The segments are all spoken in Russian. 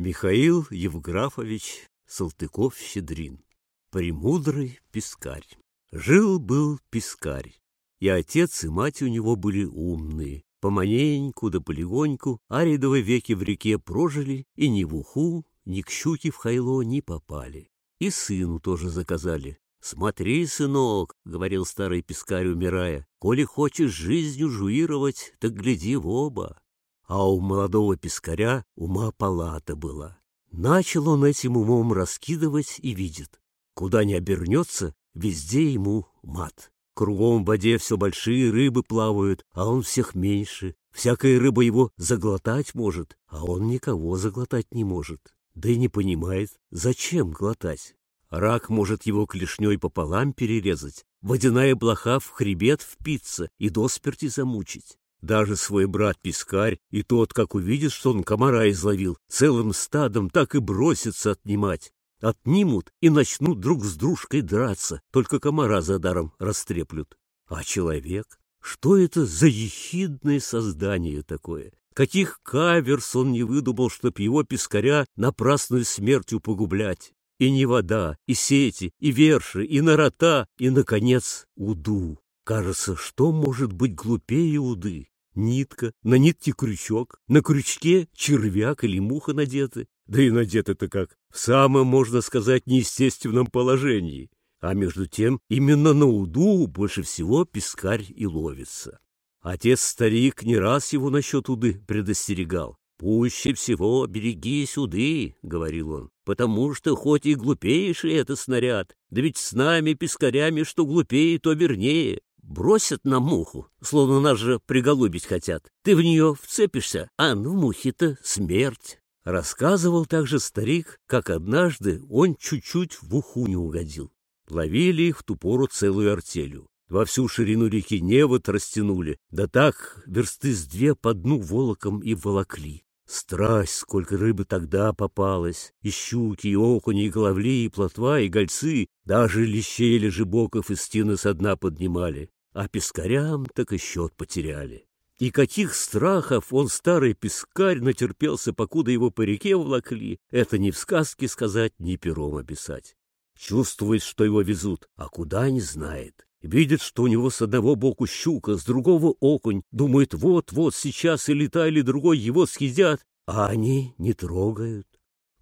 Михаил Евграфович Салтыков-Щедрин Премудрый пескарь Жил-был пескарь, и отец, и мать у него были умные. Поманеньку да полегоньку аридовы веки в реке прожили и ни в уху, ни к щуке в хайло не попали. И сыну тоже заказали. «Смотри, сынок», — говорил старый пескарь, умирая, «коли хочешь жизнью жуировать, так гляди в оба». А у молодого пескаря ума палата была. Начал он этим умом раскидывать и видит. Куда ни обернется, везде ему мат. Кругом в воде все большие рыбы плавают, а он всех меньше. Всякая рыба его заглотать может, а он никого заглотать не может. Да и не понимает, зачем глотать. Рак может его клешней пополам перерезать, водяная блоха в хребет впиться и до смерти замучить. Даже свой брат-пескарь и тот, как увидит, что он комара изловил, целым стадом так и бросится отнимать. Отнимут и начнут друг с дружкой драться, только комара за даром растреплют. А человек? Что это за ехидное создание такое? Каких каверс он не выдумал, чтоб его пескаря напрасную смертью погублять? И не вода, и сети, и верши, и нарота, и, наконец, уду. Кажется, что может быть глупее уды? Нитка, на нитке крючок, на крючке червяк или муха надеты. Да и надеты-то как, в самом, можно сказать, неестественном положении. А между тем, именно на уду больше всего пескарь и ловится. Отец-старик не раз его насчет уды предостерегал. «Пуще всего берегись уды», — говорил он, «потому что хоть и глупейший это снаряд, да ведь с нами, пескарями, что глупее, то вернее. Бросят на муху, словно нас же приголубить хотят. Ты в нее вцепишься, а в мухе-то смерть». Рассказывал также старик, как однажды он чуть-чуть в уху не угодил. Ловили их в ту пору целую артелью. Во всю ширину реки невод растянули, да так версты с две по дну волоком и волокли. Страсть, сколько рыбы тогда попалось, и щуки, и окуни, и головли, и плотва, и гольцы, даже лещей или жибоков из стены со дна поднимали, а пескарям так и счет потеряли. И каких страхов он, старый пескарь, натерпелся, покуда его по реке влакли, это ни в сказке сказать, ни пером описать. Чувствует, что его везут, а куда не знает. Видит, что у него с одного боку щука, с другого окунь. Думает, вот-вот сейчас или та, или другой его съедят, а они не трогают.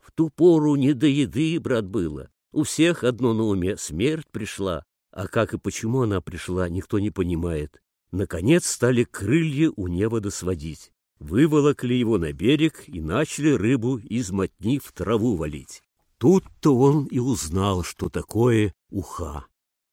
В ту пору не до еды, брат, было. У всех одно на уме — смерть пришла. А как и почему она пришла, никто не понимает. Наконец стали крылья у невода сводить. Выволокли его на берег и начали рыбу из мотни в траву валить. Тут-то он и узнал, что такое уха.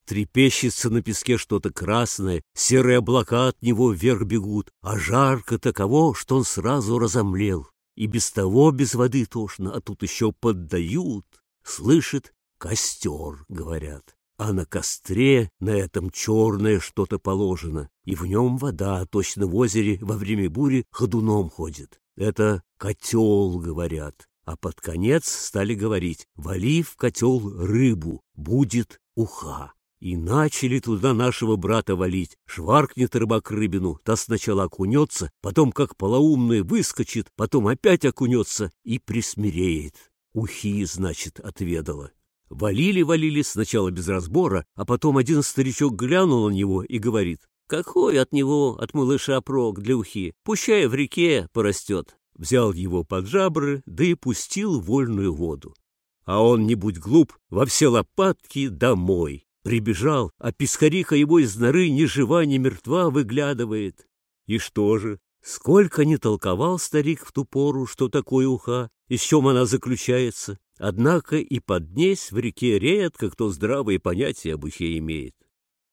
Трепещется на песке что-то красное, серые облака от него вверх бегут, а жарко таково, что он сразу разомлел. И без того без воды тошно, а тут еще поддают. Слышит, костер, говорят. А на костре на этом черное что-то положено, и в нем вода, точно в озере во время бури ходуном ходит. Это котел, говорят. А под конец стали говорить, вали в котел рыбу, будет уха. И начали туда нашего брата валить. Шваркнет рыбак рыбину, та сначала окунется, потом как полоумный выскочит, потом опять окунется и присмиреет. Ухи, значит, отведала. Валили-валили сначала без разбора, а потом один старичок глянул на него и говорит, «Какой от него, от малыша прок для ухи? Пущай в реке порастет». Взял его под жабры, да и пустил вольную воду. А он, не будь глуп, во все лопатки домой. Прибежал, а пескариха его из норы ни жива, ни мертва выглядывает. И что же? Сколько не толковал старик в ту пору, что такое уха, и с чем она заключается, однако и поднесь в реке редко кто здравые понятия об ухе имеет.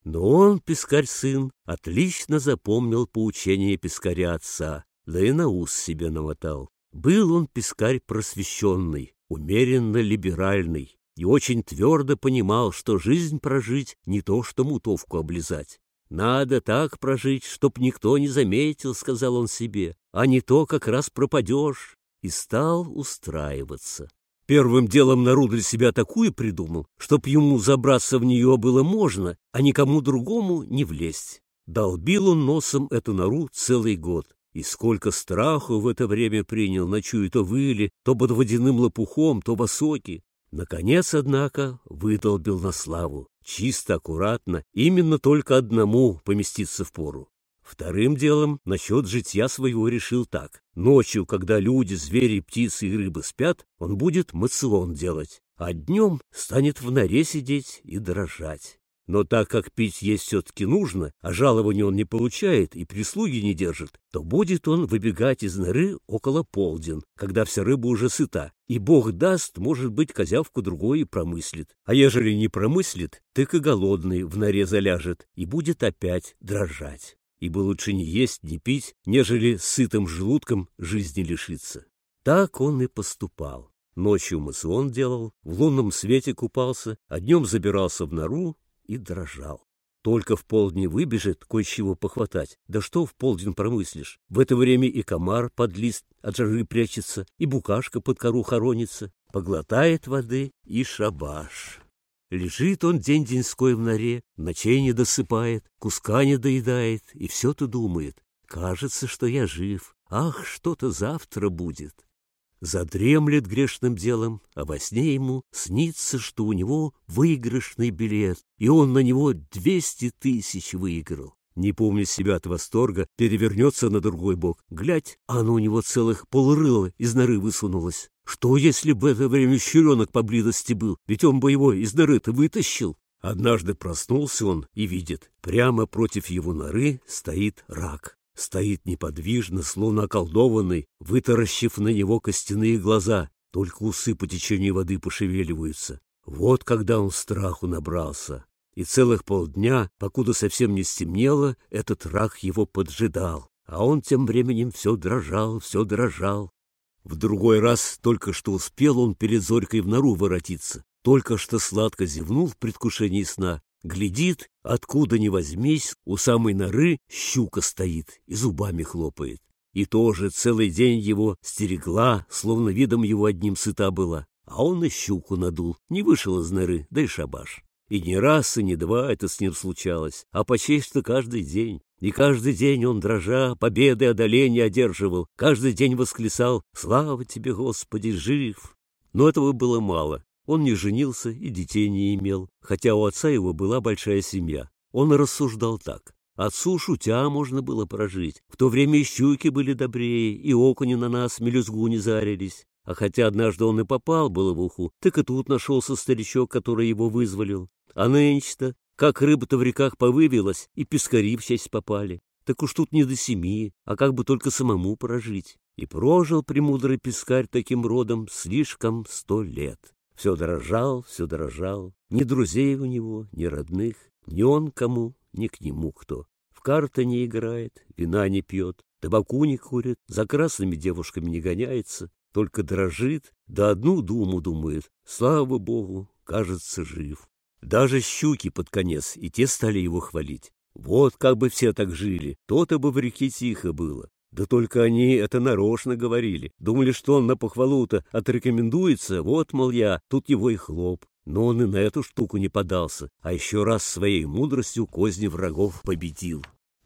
Но он, пескарь-сын, отлично запомнил поучение пескаря отца, да и на ус себе намотал. Был он пескарь просвещенный, умеренно либеральный, и очень твердо понимал, что жизнь прожить не то, что мутовку облизать. «Надо так прожить, чтоб никто не заметил», — сказал он себе, «а не то как раз пропадешь». И стал устраиваться. Первым делом нору для себя такую придумал, чтоб ему забраться в нее было можно, а никому другому не влезть. Долбил он носом эту нору целый год. И сколько страху в это время принял, ночуя то выли, то под водяным лопухом, то в осоке. Наконец, однако, выдолбил на славу, чисто, аккуратно, именно только одному поместиться в пору. Вторым делом насчет житья своего решил так. Ночью, когда люди, звери, птицы и рыбы спят, он будет мацион делать, а днем станет в норе сидеть и дрожать. Но так как пить есть все-таки нужно, а жалования он не получает и прислуги не держит, то будет он выбегать из норы около полден, когда вся рыба уже сыта, и бог даст, может быть, козявку другой и промыслит. А ежели не промыслит, так и голодный в норе заляжет и будет опять дрожать. Ибо лучше не есть, не пить, нежели сытым желудком жизни лишиться. Так он и поступал. Ночью масон делал, в лунном свете купался, а днем забирался в нору и дрожал. Только в полдень выбежит кое-чего похватать. Да что в полдень промыслишь? В это время и комар под лист от жары прячется, и букашка под кору хоронится. Поглотает воды и шабаш. Лежит он день-деньской в норе, ночей не досыпает, куска не доедает, и все-то думает. Кажется, что я жив. Ах, что-то завтра будет задремлет грешным делом, а во сне ему снится, что у него выигрышный билет, и он на него двести тысяч выиграл. Не помня себя от восторга, перевернется на другой бок. Глядь, а оно у него целых полрыла из норы высунулось. Что, если бы это время щуренок поблизости был? Ведь он бы его из норы-то вытащил. Однажды проснулся он и видит, прямо против его норы стоит рак стоит неподвижно, словно околдованный, вытаращив на него костяные глаза, только усы по течению воды пошевеливаются. Вот когда он страху набрался. И целых полдня, покуда совсем не стемнело, этот рак его поджидал. А он тем временем все дрожал, все дрожал. В другой раз только что успел он перед зорькой в нору воротиться, только что сладко зевнул в предвкушении сна, Глядит, откуда ни возьмись, у самой норы щука стоит и зубами хлопает. И тоже целый день его стерегла, словно видом его одним сыта была. А он и щуку надул, не вышел из норы, да и шабаш. И не раз, и не два это с ним случалось, а почти что каждый день. И каждый день он, дрожа, победы одоления одерживал, каждый день восклицал «Слава тебе, Господи, жив!» Но этого было мало. Он не женился и детей не имел, хотя у отца его была большая семья. Он рассуждал так. Отцу шутя можно было прожить. В то время и щуки были добрее, и окуни на нас мелюзгу не зарились. А хотя однажды он и попал было в уху, так и тут нашелся старичок, который его вызволил. А нынче-то, как рыба-то в реках повывелась, и пескари в честь попали. Так уж тут не до семи, а как бы только самому прожить. И прожил премудрый пескарь таким родом слишком сто лет. Все дрожал, все дрожал. Ни друзей у него, ни родных, ни он кому, ни к нему кто. В карты не играет, вина не пьет, табаку не курит, за красными девушками не гоняется, только дрожит, да одну думу думает. Слава богу, кажется, жив. Даже щуки под конец, и те стали его хвалить. Вот как бы все так жили, то-то бы в реке тихо было. Да только они это нарочно говорили. Думали, что он на похвалу-то отрекомендуется, вот, мол, я, тут его и хлоп. Но он и на эту штуку не подался, а еще раз своей мудростью козни врагов победил.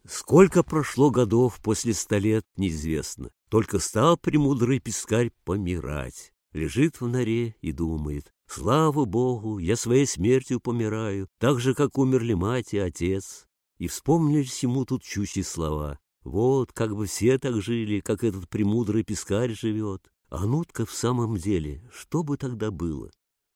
Сколько прошло годов после ста лет, неизвестно. Только стал премудрый пескарь помирать. Лежит в норе и думает, слава богу, я своей смертью помираю, так же, как умерли мать и отец. И вспомнились ему тут чущие слова. Вот, как бы все так жили, как этот премудрый пескарь живет. А нутка в самом деле, что бы тогда было?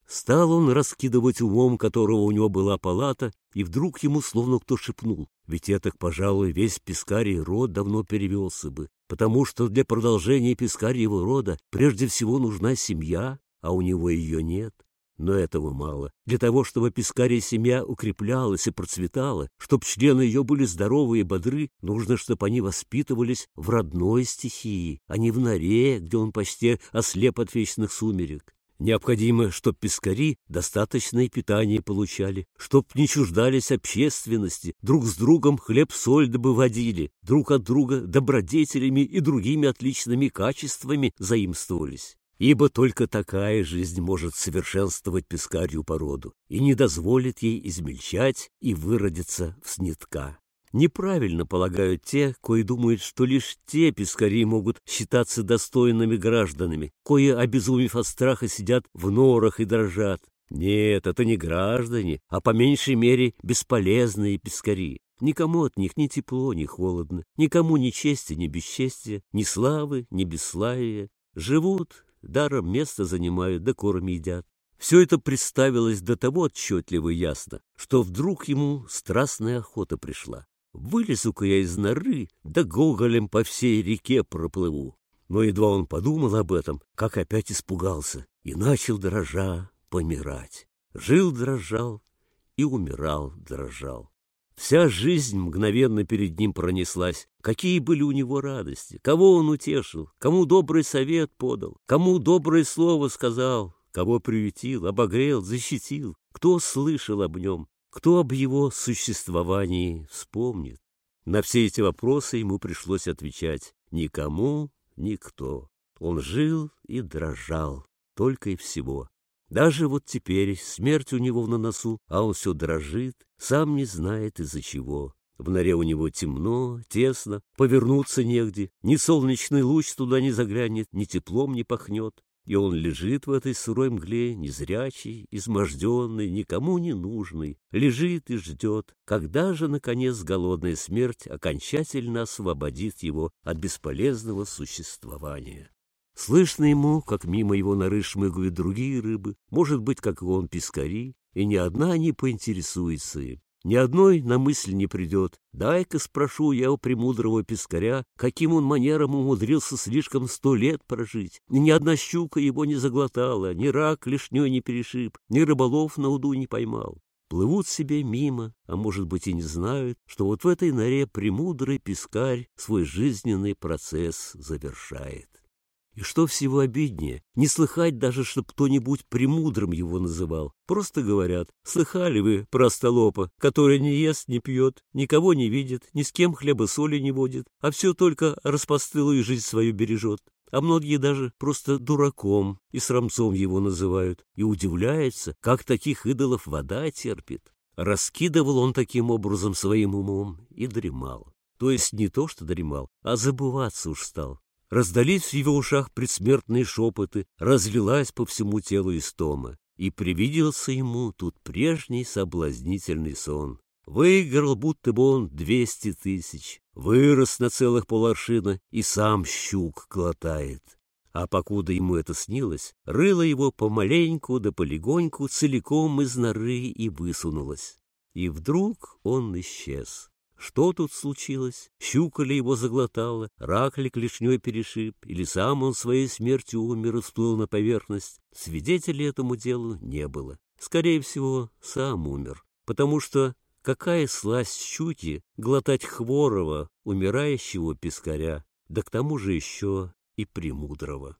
Стал он раскидывать умом, которого у него была палата, и вдруг ему словно кто шепнул. Ведь это, пожалуй, весь пескарий род давно перевелся бы, потому что для продолжения пескарьего рода прежде всего нужна семья, а у него ее нет. Но этого мало. Для того, чтобы пескария семья укреплялась и процветала, чтобы члены ее были здоровы и бодры, нужно, чтобы они воспитывались в родной стихии, а не в норе, где он почти ослеп от вечных сумерек. Необходимо, чтобы пескари достаточное питание получали, чтоб не чуждались общественности, друг с другом хлеб-соль добыводили, друг от друга добродетелями и другими отличными качествами заимствовались ибо только такая жизнь может совершенствовать пескарью породу и не дозволит ей измельчать и выродиться в снитка. Неправильно полагают те, кои думают, что лишь те пескари могут считаться достойными гражданами, кои, обезумев от страха, сидят в норах и дрожат. Нет, это не граждане, а по меньшей мере бесполезные пескари. Никому от них ни тепло, ни холодно, никому ни чести, ни бесчестия, ни славы, ни бесславия. Живут, даром место занимают, да корм едят. Все это представилось до того отчетливо и ясно, что вдруг ему страстная охота пришла. Вылезу-ка я из норы, да гоголем по всей реке проплыву. Но едва он подумал об этом, как опять испугался и начал, дрожа, помирать. Жил, дрожал и умирал, дрожал. Вся жизнь мгновенно перед ним пронеслась. Какие были у него радости, кого он утешил, кому добрый совет подал, кому доброе слово сказал, кого приютил, обогрел, защитил, кто слышал об нем, кто об его существовании вспомнит. На все эти вопросы ему пришлось отвечать никому, никто. Он жил и дрожал, только и всего. Даже вот теперь смерть у него на носу, а он все дрожит, сам не знает из-за чего. В норе у него темно, тесно, повернуться негде, ни солнечный луч туда не заглянет, ни теплом не пахнет. И он лежит в этой сырой мгле, незрячий, изможденный, никому не нужный, лежит и ждет, когда же, наконец, голодная смерть окончательно освободит его от бесполезного существования. Слышно ему, как мимо его норы шмыгают другие рыбы, может быть, как и он, пескари, и ни одна не поинтересуется им. Ни одной на мысль не придет. Дай-ка спрошу я у премудрого пескаря, каким он манером умудрился слишком сто лет прожить. Ни одна щука его не заглотала, ни рак лишней не перешиб, ни рыболов на уду не поймал. Плывут себе мимо, а может быть и не знают, что вот в этой норе премудрый пескарь свой жизненный процесс завершает. И что всего обиднее, не слыхать даже, чтоб кто-нибудь премудрым его называл. Просто говорят, слыхали вы про остолопа, который не ест, не пьет, никого не видит, ни с кем хлеба соли не водит, а все только распостылую жизнь свою бережет. А многие даже просто дураком и срамцом его называют, и удивляются, как таких идолов вода терпит. Раскидывал он таким образом своим умом и дремал. То есть не то, что дремал, а забываться уж стал. Раздались в его ушах предсмертные шепоты, разлилась по всему телу истома, и привиделся ему тут прежний соблазнительный сон. Выиграл, будто бы он двести тысяч, вырос на целых поларшина и сам щук глотает. А покуда ему это снилось, рыло его помаленьку да полегоньку целиком из норы и высунулось. И вдруг он исчез. Что тут случилось? Щука ли его заглотала, рак ли клешней перешиб, или сам он своей смертью умер и всплыл на поверхность? Свидетелей этому делу не было. Скорее всего, сам умер, потому что какая сласть щуки глотать хворого, умирающего пескаря, да к тому же еще и премудрого.